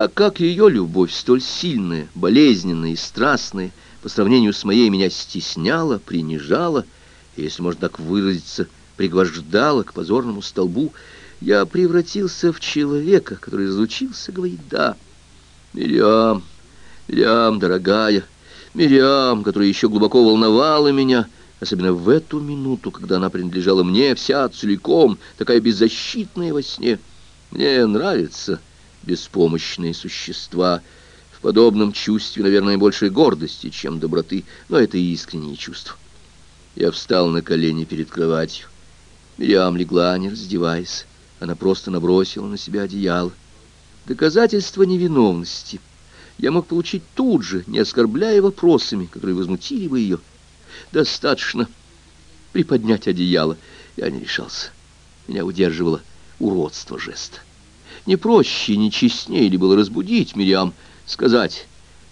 А как ее любовь, столь сильная, болезненная и страстная, по сравнению с моей, меня стесняла, принижала, если можно так выразиться, пригвождала к позорному столбу, я превратился в человека, который разучился говорить «да». Мириам, Мириам, дорогая, Мириам, которая еще глубоко волновала меня, особенно в эту минуту, когда она принадлежала мне вся целиком, такая беззащитная во сне. Мне нравятся беспомощные существа. В подобном чувстве, наверное, больше гордости, чем доброты, но это искреннее чувство. Я встал на колени перед кроватью. Мириам легла, не раздеваясь. Она просто набросила на себя одеяло. Доказательство невиновности я мог получить тут же, не оскорбляя вопросами, которые возмутили бы ее. Достаточно приподнять одеяло. Я не решался. Меня удерживало уродство жеста. Не проще, не честнее ли было разбудить Мириам, сказать,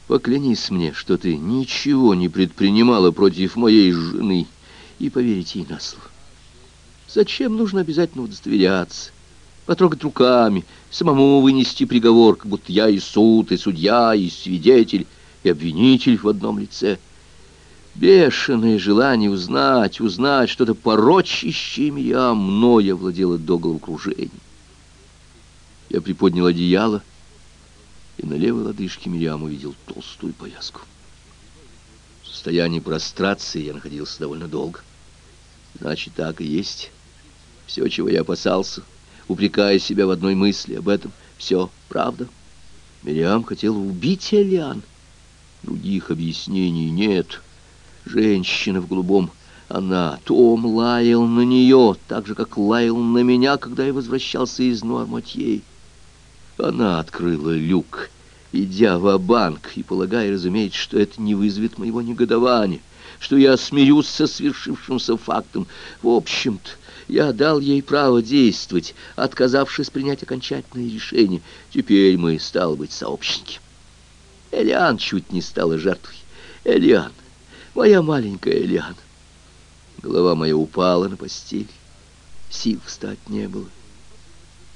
поклянись мне, что ты ничего не предпринимала против моей жены, и поверить ей на слово. Зачем нужно обязательно удостоверяться? потрогать руками, самому вынести приговор, как будто я и суд, и судья, и свидетель, и обвинитель в одном лице. Бешеное желание узнать, узнать что-то порочащее меня мною овладело до головокружения. Я приподнял одеяло, и на левой лодыжке Мириам увидел толстую повязку. В состоянии прострации я находился довольно долго. Значит, так и есть. Все, чего я опасался — упрекая себя в одной мысли об этом. Все правда. Мириам хотела убить Элиан. Других объяснений нет. Женщина в голубом. Она, Том, лаял на нее, так же, как лаял на меня, когда я возвращался из Нуарматьей. Она открыла люк, идя в банк и полагая, разумеется, что это не вызовет моего негодования, что я смирюсь со свершившимся фактом. В общем-то, я дал ей право действовать, отказавшись принять окончательное решение. Теперь мы, стало быть, сообщники. Элиан чуть не стала жертвой. Элиан, моя маленькая Элиан. Голова моя упала на постель. Сил встать не было.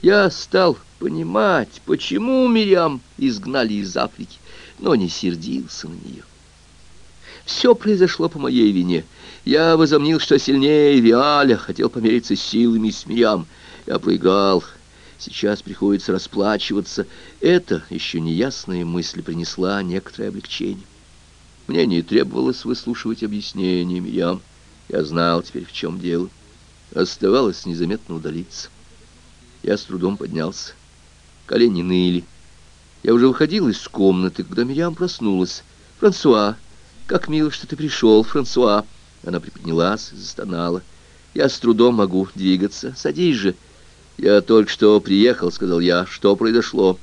Я стал понимать, почему Мириам изгнали из Африки, но не сердился на нее. Все произошло по моей вине. Я возомнил, что сильнее Виаля, хотел помериться силами с Мириам. Я проиграл. Сейчас приходится расплачиваться. Это еще неясная мысль принесла некоторое облегчение. Мне не требовалось выслушивать объяснения Мириам. Я знал теперь, в чем дело. Оставалось незаметно удалиться. Я с трудом поднялся. Колени ныли. Я уже выходил из комнаты, когда Мириам проснулась. «Франсуа!» «Как мило, что ты пришел, Франсуа!» Она приподнялась, застонала. «Я с трудом могу двигаться. Садись же!» «Я только что приехал», — сказал я. «Что произошло?»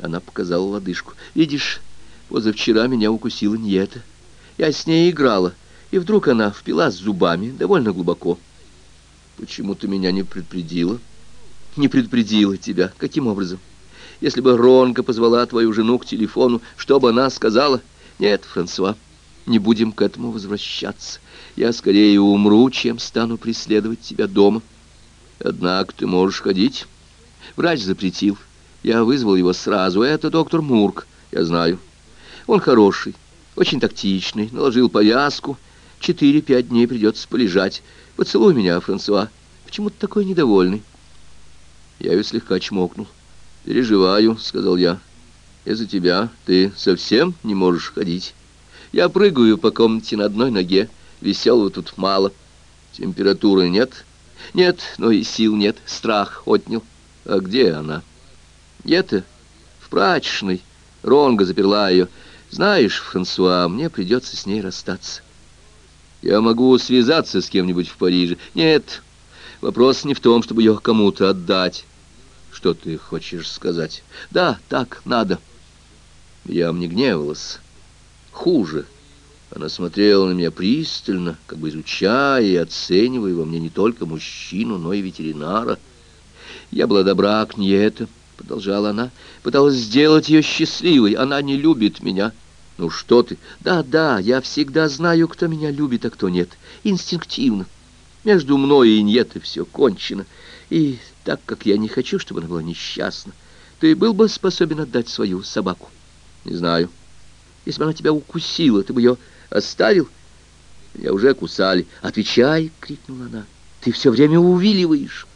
Она показала лодыжку. «Видишь, позавчера меня укусила Ньета. Я с ней играла, и вдруг она впилась зубами довольно глубоко. Почему ты меня не предупредила?» «Не предупредила тебя. Каким образом? Если бы Ронка позвала твою жену к телефону, что бы она сказала?» «Нет, Франсуа». Не будем к этому возвращаться. Я скорее умру, чем стану преследовать тебя дома. Однако ты можешь ходить. Врач запретил. Я вызвал его сразу. Это доктор Мурк, я знаю. Он хороший, очень тактичный, наложил повязку. Четыре-пять дней придется полежать. Поцелуй меня, Франсуа. Почему ты такой недовольный? Я ее слегка чмокнул. «Переживаю», — сказал я. «Из-за тебя ты совсем не можешь ходить». Я прыгаю по комнате на одной ноге. Веселого тут мало. Температуры нет? Нет, но и сил нет. Страх отнял. А где она? Это в прачечной. Ронга заперла ее. Знаешь, Франсуа, мне придется с ней расстаться. Я могу связаться с кем-нибудь в Париже. Нет, вопрос не в том, чтобы ее кому-то отдать. Что ты хочешь сказать? Да, так, надо. Я мне гневалась хуже. Она смотрела на меня пристально, как бы изучая и оценивая во мне не только мужчину, но и ветеринара. Я была добра к ней это, продолжала она, пыталась сделать ее счастливой. Она не любит меня. Ну что ты? Да, да, я всегда знаю, кто меня любит, а кто нет. Инстинктивно. Между мной и нет, и все кончено. И так как я не хочу, чтобы она была несчастна, Ты был бы способен отдать свою собаку? Не знаю. Если бы она тебя укусила, ты бы ее оставил? Я уже кусали. Отвечай, крикнула она. Ты все время увиливаешь.